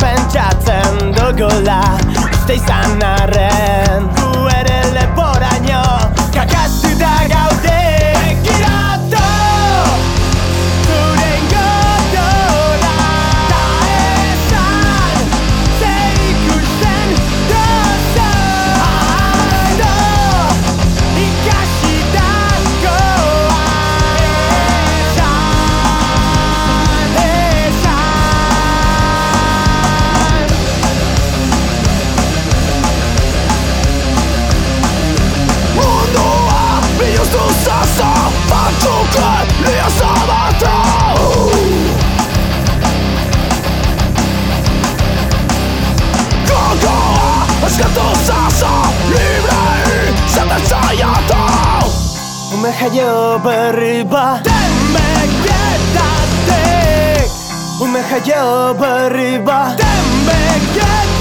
pentsatzen dugula Uste izan arren. Gu ere leporaino Bat Denbeketatik Ume jaio berri bat Denbeketatik